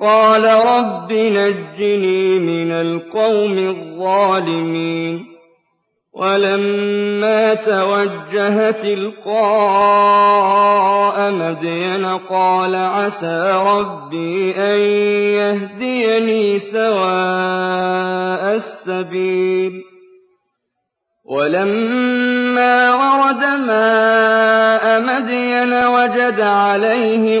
قَالَ رَبِّ نَجِّنِي مِنَ الْقَوْمِ الظَّالِمِينَ وَلَمَّا تَوَجَّهَ تِلْقَاءَ مَدْيَنَ قَالَ عَسَىٰ رَبِّي أَن يَهْدِيَنِي سَوَاءَ السَّبِيلِ وَلَمَّا وَرَدَ مَاءَ مَدْيَنَ وَجَدَ عَلَيْهِ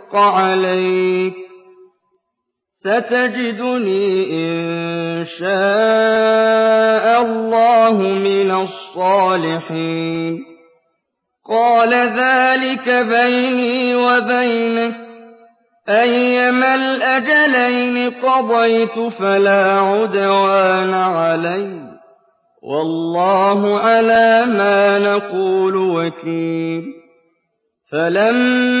عَلَيْكَ ۚ سَتَجِدُنِي إِن شَاءَ اللَّهُ مِنَ الصَّالِحِينَ قَالَ ذَٰلِكَ بَيْنِي وَبَيْنَكَ ۖ أَيَّمَا الْأَجَلَيْنِ قَضَيْتُ فَلَا عُدْوَانَ عَلَيَّ ۖ وَاللَّهُ عَلَىٰ مَا نَقُولُ وَكِيلٌ فَلَمَّا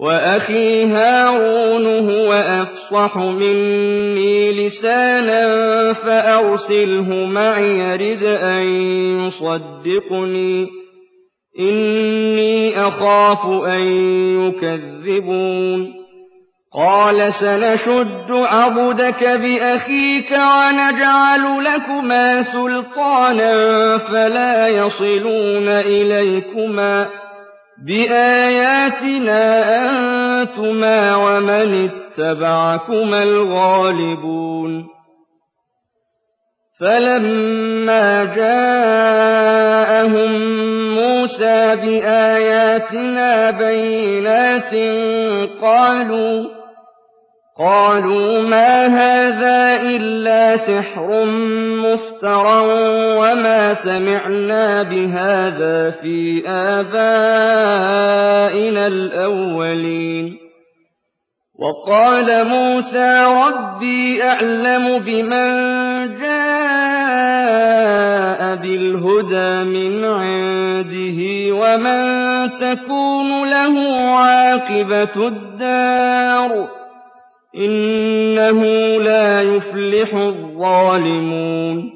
وَأَخِي هَارُونُ هُوَ أَفْصَحُ مِنِّي لِسَانًا فَأَرْسِلْهُ مَعِيَ رِدْءًا أَن يُصَدِّقُنِي. إِنِّي أَخَافُ أَن يُكَذِّبُونِ. قَالَ سَنَشُدُّ عَضُدَكَ بِأَخِيكَ وَنَجْعَلُ لَكُمَا سُلْطَانًا فَلَا يَصِلُونَ إِلَيْكُمَا ۚ. بِآيَاتِنَا أَنتُمَا وَمَنِ اتَّبَعَكُمَا الْغَالِبُونَ. فَلَمَّا جَاءَهُم مُّوسَىٰ بِآيَاتِنَا بَيِّنَاتٍ قَالُوا قَالُوا مَا هَٰذَا إِلَّا سِحْرٌ مُّفْتَرًى وَمَا سَمِعْنَا بِهَٰذَا فِي آبَائِنَا الْأَوَّلِينَ. وَقَالَ مُوسَىٰ رَبِّي أَعْلَمُ بِمَن جَاءَ بِالْهُدَىٰ مِنْ عِندِهِ وَمَن تَكُونُ لَهُ عَاقِبَةُ الدَّارِ. إِنَّهُ لَا يُفْلِحُ الظَّالِمُونَ.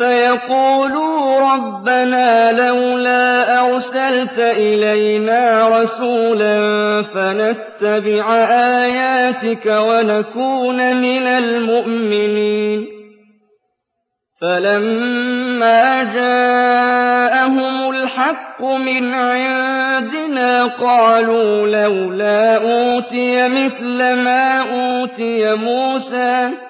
فَيَقُولُوا رَبَّنَا لَوْلَا أَرْسَلْتَ إِلَيْنَا رَسُولًا فَنَتَّبِعَ آيَاتِكَ وَنَكُونَ مِنَ الْمُؤْمِنِينَ. فَلَمَّا جَاءَهُمُ الْحَقُّ مِنْ عِندِنَا قَالُوا لَوْلَا أُوتِيَ مِثْلَ مَا أُوتِيَ مُوسَىٰ.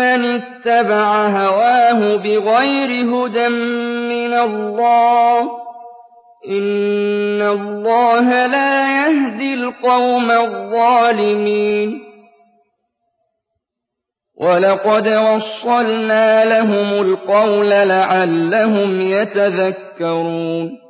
اتَّبَعَ هَوَاهُ بِغَيْرِ هُدًى مِّنَ اللَّهِ ۚ إِنَّ اللَّهَ لَا يَهْدِي الْقَوْمَ الظَّالِمِينَ وَلَقَدْ وَصَّلْنَا لَهُمُ الْقَوْلَ لَعَلَّهُمْ يَتَذَكَّرُونَ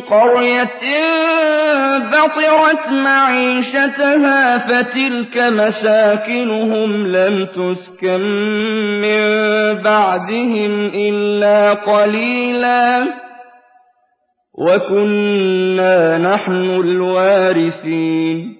قَرْيَةٍ بَطِرَتْ مَعِيشَتَهَا فَتِلْكَ مَسَاكِنُهُمْ لَمْ تُسْكَن مِّن بَعْدِهِمْ إِلَّا قَلِيلًا ۖ. وَكُنَّا نَحْنُ الْوَارِثِينَ.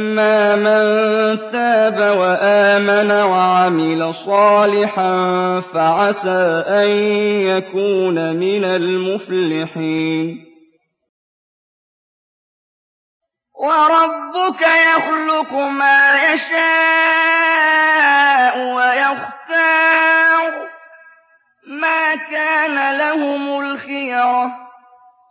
مَن تَابَ وَآمَنَ وَعَمِلَ صَالِحًا فَعَسَىٰ أَن يَكُونَ مِنَ الْمُفْلِحِينَ وَرَبُّكَ يَخْلُقُ مَا يَشَاءُ وَيَخْتَارُ ۗ مَا كَانَ لَهُمُ الْخِيَرَةُ ۚ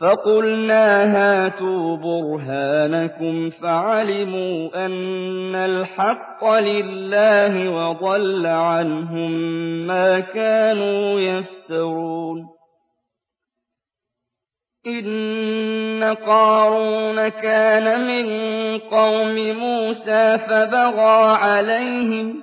فَقُلْنَا هَاتُوا بُرْهَانَكُمْ فَعَلِمُوا أَنَّ الْحَقَّ لِلَّهِ وَضَلَّ عَنْهُم مَّا كَانُوا يَفْتَرُونَ. إِنَّ قَارُونَ كَانَ مِن قَوْمِ مُوسَىٰ فَبَغَىٰ عَلَيْهِمْ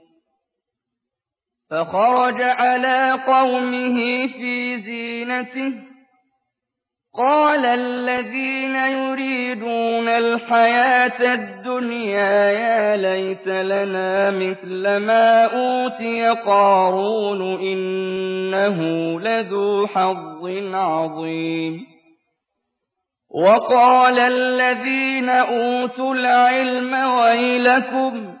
فَخَرَجَ عَلَىٰ قَوْمِهِ فِي زِينَتِهِ. قَالَ الَّذِينَ يُرِيدُونَ الْحَيَاةَ الدُّنْيَا يَا لَيْتَ لَنَا مِثْلَ مَا أُوتِيَ قَارُونُ إِنَّهُ لَذُو حَظٍّ عَظِيمٍ. وَقَالَ الَّذِينَ أُوتُوا الْعِلْمَ وَيْلَكُمْ